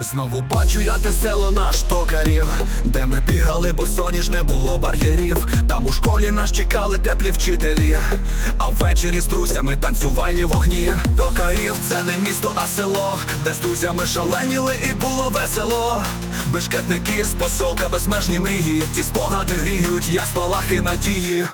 Знову бачу я те село наш токарів, де ми бігали, бо соні ж не було бар'єрів. Там у школі нас чекали теплі вчителі, а ввечері з друзями танцювальні вогні. Токарів це не місто, а село, де з друзями шаленіли і було весело. Бешкетники з посолка безмежні мрії, ті спогади гріють, як спалахи надії.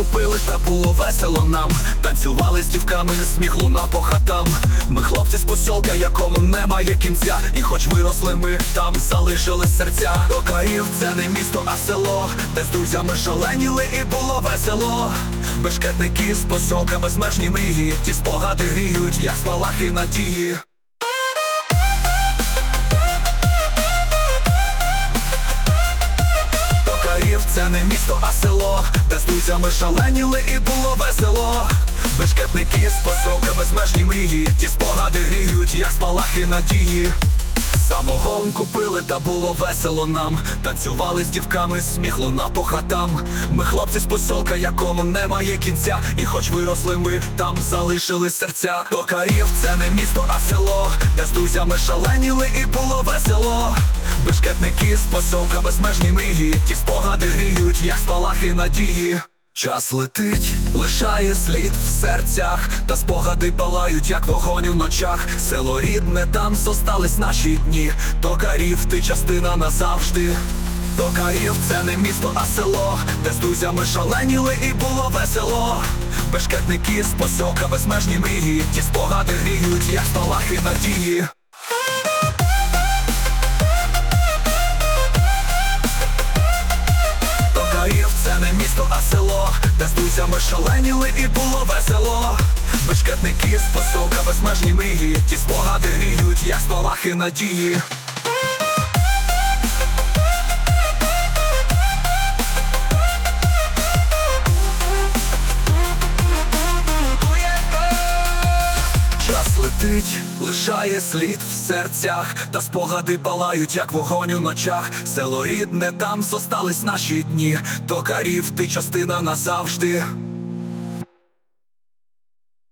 Купили та було весело нам. Танцювали з дівками, сміх луна по хатам. Ми хлопці з посілка, якому немає кінця. І хоч виросли ми, там залишили серця. Токарів це не місто, а село Де з друзями шаленіли і було весело. Бешкетники з посілка безмежні мрії Ті спогади гріють, як спалахи надії не місто, а село, де з друзями шаленіли і було весело. Бешкетники з посоки безмежні мрії, ті спогади гріють, як спалахи надії. Самогон купили та було весело нам. Танцювали з дівками, сміх луна по хатам. Ми хлопці з посілка, якому немає кінця. І хоч виросли ми, там залишили серця. Токарів це не місто, а село, де з друзями шаленіли і було весело. Бешкетники з посілка безмежні мрії, ті спогади гріють, як спалахи надії. Час летить, лишає слід в серцях, та спогади палають, як вогонь у ночах. Село рідне, там зостались наші дні. Токарів, ти частина назавжди. Токарів це не місто, а село, де з друзями шаленіли і було весело. Бешкетники з посілка безмежні мрії, ті спогади гріють, як спалахи надії. Де з друзями шаленіли і було весело. Бешкетники з посілка безмежні мрії, ті спогади гріють, як спалахи надії. Летить, лишає слід в серцях, та спогади палають, як вогонь у ночах. Село рідне, там зостались наші дні. Токарів, ти частина назавжди.